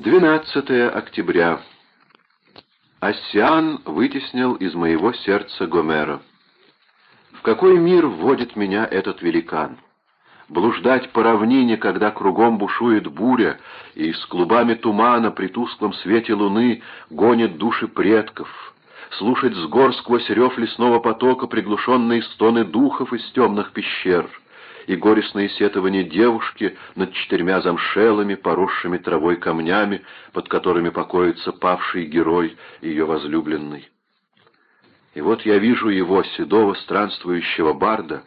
12 октября. Оссиан вытеснил из моего сердца Гомера. В какой мир вводит меня этот великан? Блуждать по равнине, когда кругом бушует буря, и с клубами тумана при тусклом свете луны гонит души предков, слушать с гор сквозь рев лесного потока приглушенные стоны духов из темных пещер — и горестные сетования девушки над четырьмя замшелыми, поросшими травой камнями, под которыми покоится павший герой, ее возлюбленный. И вот я вижу его, седого странствующего барда.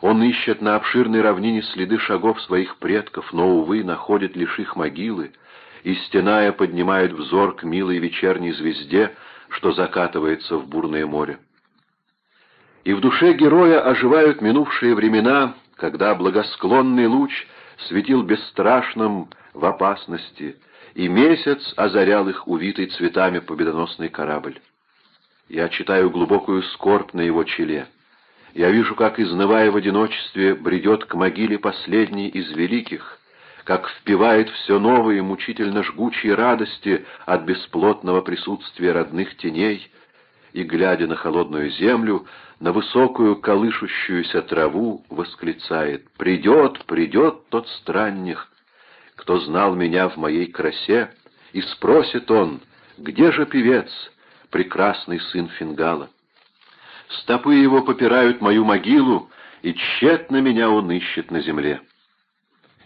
Он ищет на обширной равнине следы шагов своих предков, но, увы, находит лишь их могилы, и, стеная, поднимает взор к милой вечерней звезде, что закатывается в бурное море. И в душе героя оживают минувшие времена, когда благосклонный луч светил бесстрашным в опасности, и месяц озарял их увитый цветами победоносный корабль. Я читаю глубокую скорбь на его челе. Я вижу, как, изнывая в одиночестве, бредет к могиле последний из великих, как впивает все новые мучительно жгучие радости от бесплотного присутствия родных теней, и, глядя на холодную землю, на высокую колышущуюся траву, восклицает «Придет, придет тот странник, кто знал меня в моей красе, и спросит он, где же певец, прекрасный сын Фингала? Стопы его попирают мою могилу, и тщетно меня он ищет на земле».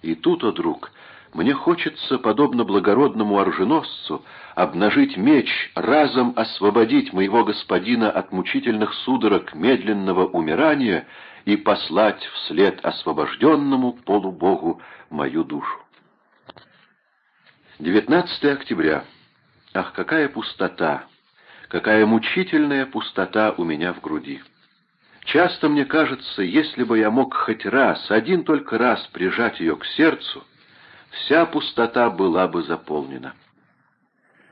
И тут, о друг, мне хочется, подобно благородному оруженосцу, обнажить меч, разом освободить моего господина от мучительных судорог медленного умирания и послать вслед освобожденному полубогу мою душу. 19 октября. Ах, какая пустота! Какая мучительная пустота у меня в груди! Часто мне кажется, если бы я мог хоть раз, один только раз прижать ее к сердцу, вся пустота была бы заполнена.